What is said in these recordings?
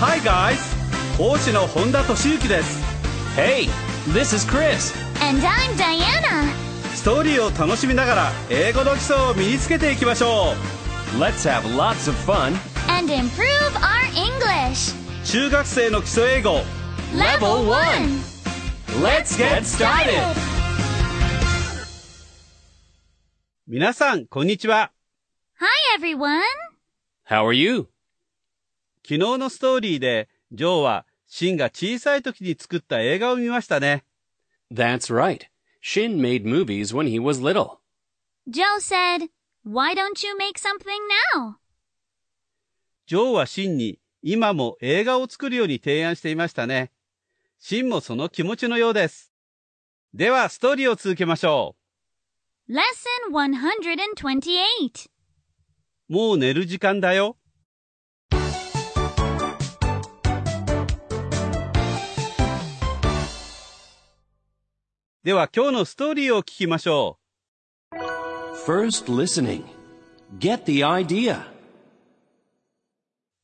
Hi guys! 講師の本田俊之です。Hey, this is Chris. And I'm Diana. ストーリーを楽しみながら英語の基礎を身につけていきましょ Let's have lots of fun. And improve our English. う中学生の基礎英語 Level 1. Let's get started. 皆さん、こんにちは。Hi, everyone. How are you? 昨日のストーリーで、ジョーはシンが小さい時に作った映画を見ましたね。That's right. Shin made movies when he was little. Joe said, Why don't you make something now? ジョーはシンに今も映画を作るように提案していましたね。シンもその気持ちのようです。では、ストーリーを続けましょ Lesson 128. う。もう寝る時間だよ。では今日のストーリーを聞きましょ First listening. Get the idea.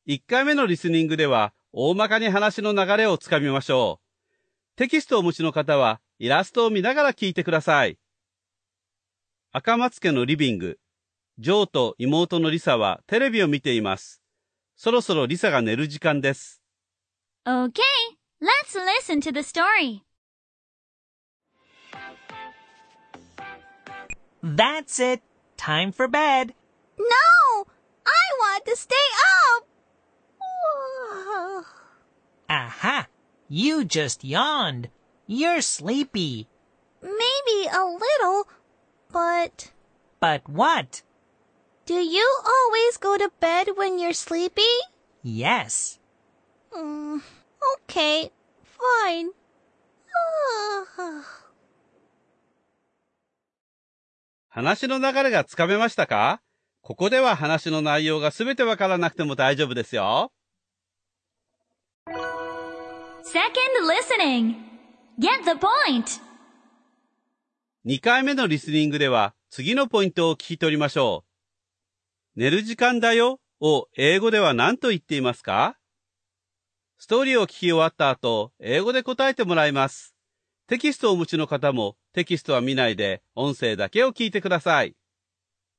う。1回目のリスニングでは大まかに話の流れをつかみましょう。テキストをお持ちの方はイラストを見ながら聞いてください。赤松家のリビング。ジョーと妹のリサはテレビを見ています。そろそろリサが寝る時間です。Okay, let's listen to the story. That's it. Time for bed. No! I want to stay up! Aha! You just yawned. You're sleepy. Maybe a little, but But what? do you always go to bed when you're sleepy? Yes. Mm, okay, fine. 話の流れがつかめましたか？ここでは話の内容がすべてわからなくても大丈夫ですよ。Second listening. Get the point. 2回目のリスニングでは次のポイントを聞き取りましょう。寝る時間だよを英語では何と言っていますか？ストーリーを聞き終わった後、英語で答えてもらいます。テキストをお持ちの方もテキストは見ないで音声だけを聞いてください。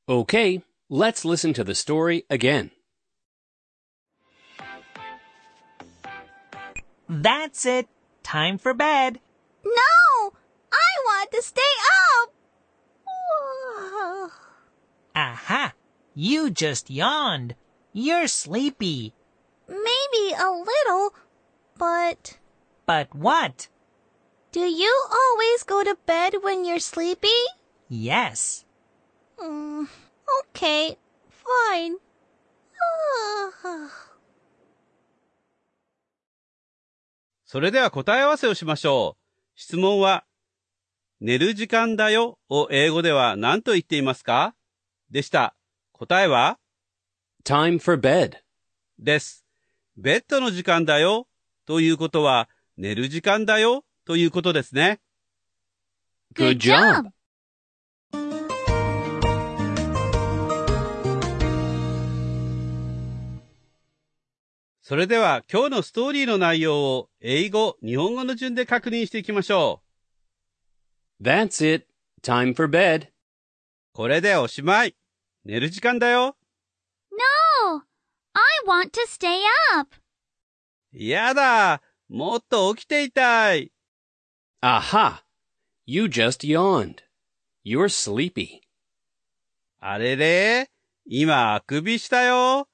Okay, let's listen to the story again. That's it. Time for bed. No! I want to stay up! Aha! You just yawned. You're sleepy. Maybe a little, but But what? Do you always go to bed when you're sleepy? Yes. Mm, okay, fine. それでは答え合わせをしましょう。質問は、寝る時間だよを英語では何と言っていますか？でした。答えは？Time for bed. です。ベッドの時間だよということは寝る時間だよということですね。Good job. それでは今日のストーリーの内容を英語、日本語の順で確認していきましょ That's it. Time for bed. う。これでおしまい。寝る時間だよ。No! I want to stay up. やだ。もっと起きていたい。Aha! You just yawned. You're sleepy. あれれ今あくびしたよ。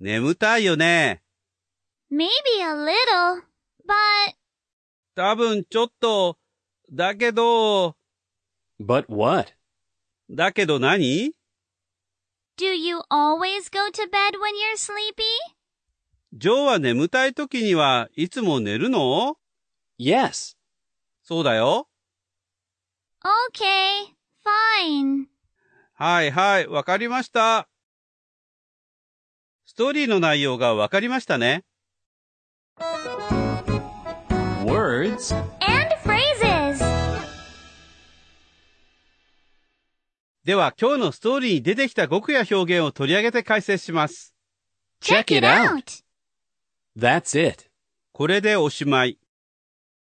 眠たいよね。Maybe a little, but 多分ちょっと。だけど、But what? だけど何 do you always go to bed when you're sleepy? ジョーは眠たい時にはいつも寝るの Yes. そうだよ。Okay, fine. はいはい、わかりました。ストーリーの内容がわかりましたね。Words. And phrases. では今日のストーリーに出てきた語句や表現を取り上げて解説します。Check it out. That's it. これでおしまい。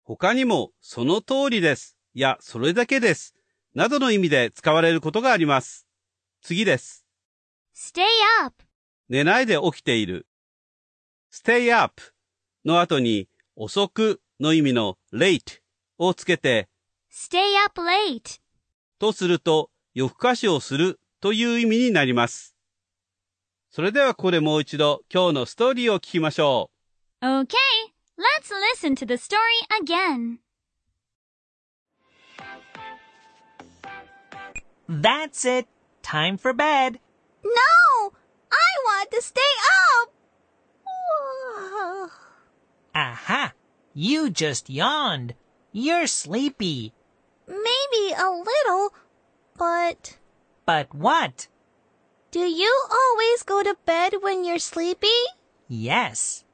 他にも、その通りです。や、それだけです。などの意味で使われることがあります。次です。Stay up. 寝ないで起きている。stay up の後に遅くの意味の late をつけて Stay up late. とすると夜更かしをするという意味になります。それではここでもう一度今日のストーリーを聞きましょう。Okay, let's listen to the story again. That's it. Time for bed. No! I want to stay up! Aha! You just yawned. You're sleepy. Maybe a little, but But what? do you always go to bed when you're sleepy? Yes.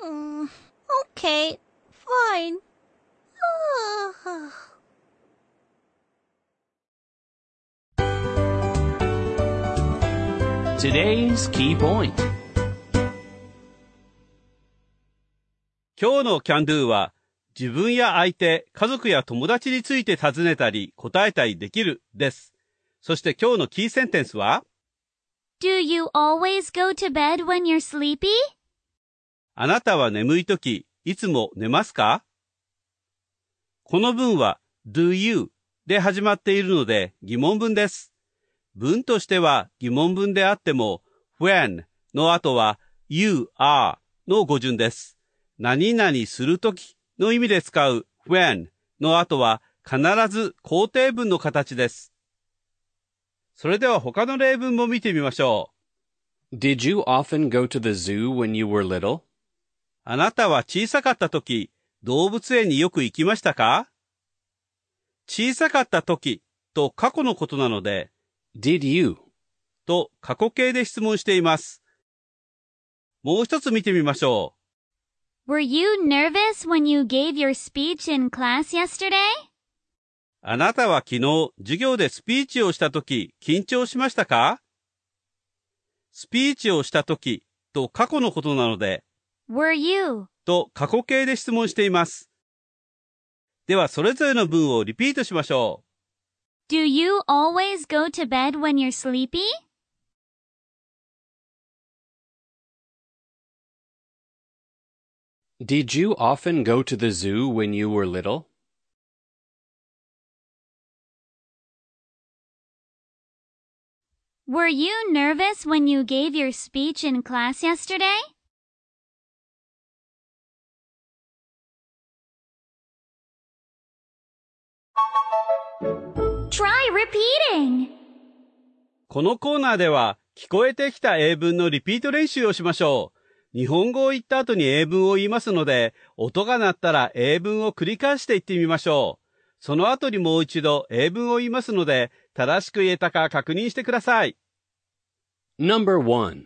Mm, okay, fine. Today's key point. 今日の can do は自分や相手、家族や友達について尋ねたり答えたりできるです。そして今日のキーセンテンスは Do you always go to bed when you're sleepy? あなたは眠いとき、いつも寝ますか？この文は do you で始まっているので疑問文です。文としては疑問文であっても when の後は you are の語順です。何々するときの意味で使う when の後は必ず肯定文の形です。それでは他の例文も見てみましょう。Did you often go to the zoo when you were little? あなたは小さかった時、動物園によく行きましたか？小さかった時と過去のことなので、Did you? と過去形で質問しています。もう一つ見てみましょ Were you nervous when you gave your speech in class yesterday? う。あなたは昨日授業でスピーチをした時、緊張しましたか？スピーチをした時と過去のことなので、Were you? と過去形で質問しています。ではそれぞれの文をリピートしましょう。 Do you always go to bed when you're sleepy? Did you often go to the zoo when you were little? Were you nervous when you gave your speech in class yesterday? このコーナーでは聞こえてきた英文のリピート練習をしましょう。日本語を言った後に英文を言いますので、音が鳴ったら英文を繰り返して言ってみましょう。その後にもう一度英文を言いますので、正しく言えたか確認してください。Number 1.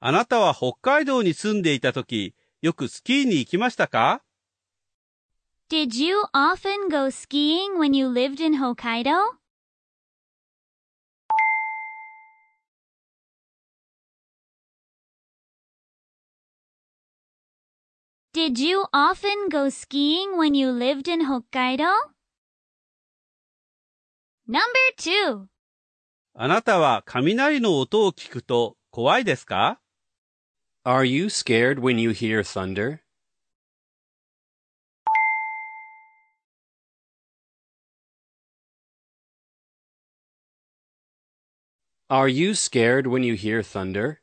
あなたは北海道に住んでいた時、よくスキーに行きましたか？Did you often go skiing when you lived in Hokkaido? Did you often go skiing when you lived in Hokkaido? Number two. あなたは雷の音を聞くと怖いですか Are you scared when you hear thunder? Are you scared when you hear thunder?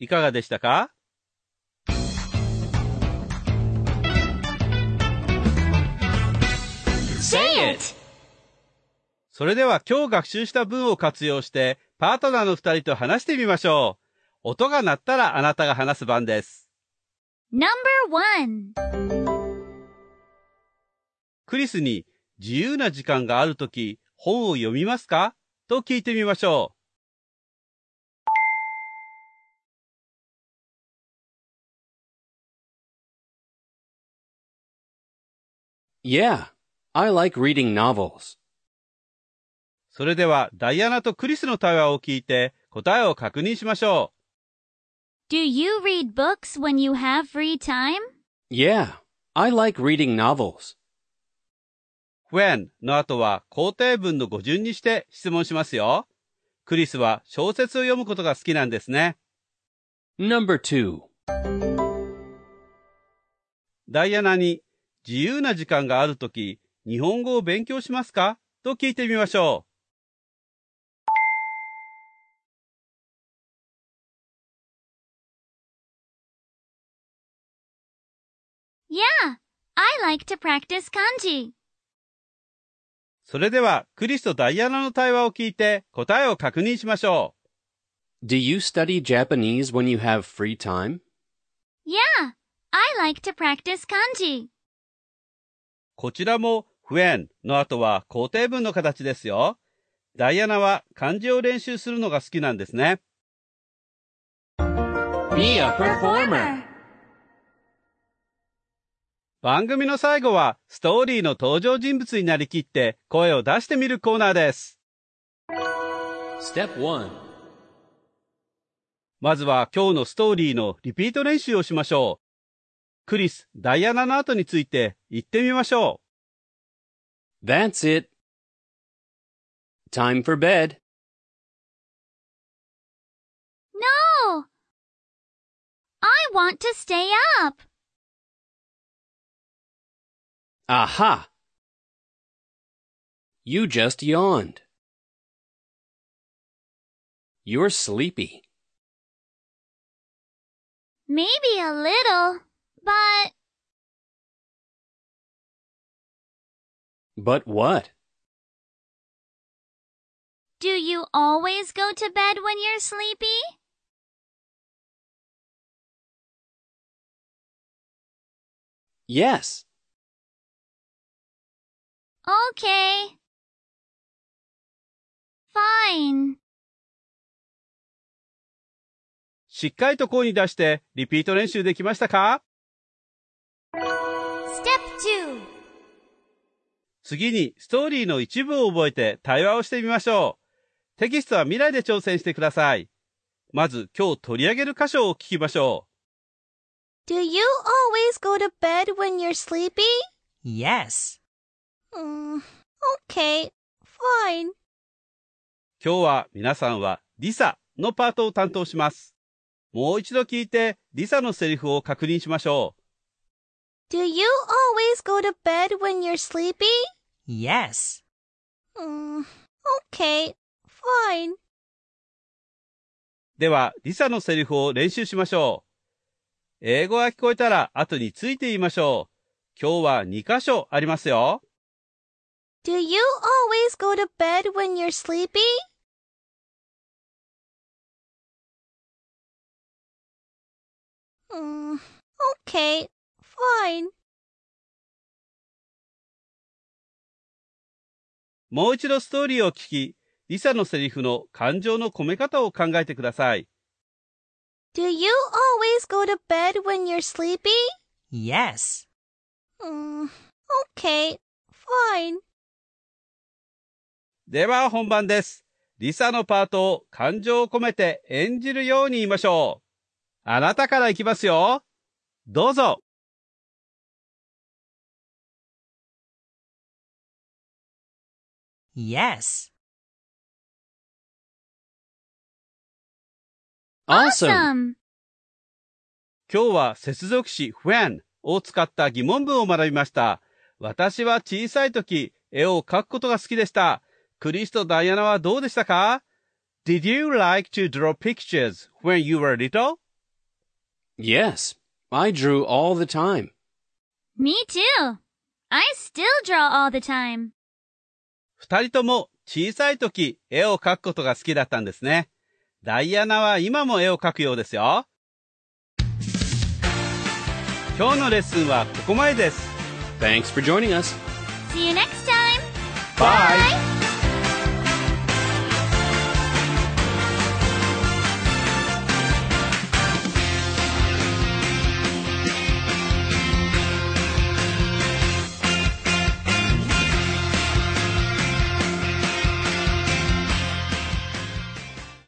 いかがでしたか？Say it! それでは今日学習した文を活用してパートナーの二人と話してみましょう。音が鳴ったらあなたが話す番です。Number one. クリスに自由な時間があるとき本を読みますか？と聞いてみましょ Yeah, I like reading novels. う。それではダイアナとクリスの対話を聞いて答えを確認しましょ Do you read books when you have free time? Yeah, I like reading novels. When の後は肯定文の語順にして質問しますよ。クリスは小説を読むことが好きなんですね。Number 2. ダイアナに自由な時間があるとき、日本語を勉強しますか？と聞いてみましょ Yeah, I like to practice kanji. う。それでは、クリスとダイアナの対話を聞いて答えを確認しましょ Do you study Japanese when you have free time? Yeah, I like to practice kanji. う。こちらも when の後は肯定文の形ですよ。ダイアナは漢字を練習するのが好きなんですね。Be a performer. 番組の最後はストーリーの登場人物になりきって声を出してみるコーナーです。Step 1. まずは今日のストーリーのリピート練習をしましょう。クリス、ダイアナの後について言ってみましょ That's it. Time for bed. No! I want to stay up. Aha! You just yawned. You're sleepy. Maybe a little, but But what? do you always go to bed when you're sleepy? Yes. Okay. Fine. う。しっかりと声に出してリピート練習できましたか？Step 2. 次にストーリーの一部を覚えて対話をしてみましょう。テキストは未来で挑戦してください。まず今日取り上げる箇所を聞きましょ Do you always go to bed when you're sleepy? Yes. Mm, okay, fine. う。今日は皆さんはリサのパートを担当します。もう一度聞いてリサのセリフを確認しましょう。Do you always go to bed when you're sleepy? Yes. Mm, okay, fine. では、リサのセリフを練習しましょう。英語が聞こえたら後について言いましょう。今日は2箇所ありますよ。Do you always go to bed when you're sleepy? Mm, okay, fine. もう一度ストーリーを聞き、リサのセリフの感情の込め方を考えてください。 Do you always go to bed when you're sleepy? Yes. Mm, okay, fine. では本番です。リサのパートを感情を込めて演じるように言いましょう。あなたからいきますよ。どうぞ。Yes. Awesome. 今日は接続詞 when を使った疑問文を学びました。私は小さい時、絵を描くことが好きでした。クリスとダイアナはどうでしたか ?Did you like to draw pictures when you were little? Yes. I drew all the time. Me too. I still draw all the time. 二人とも小さい時、絵を描くことが好きだったんですね。ダイアナは今も絵を描くようですよ。今日のレッスンはここまでです。Thanks for joining us. See you next time. Bye.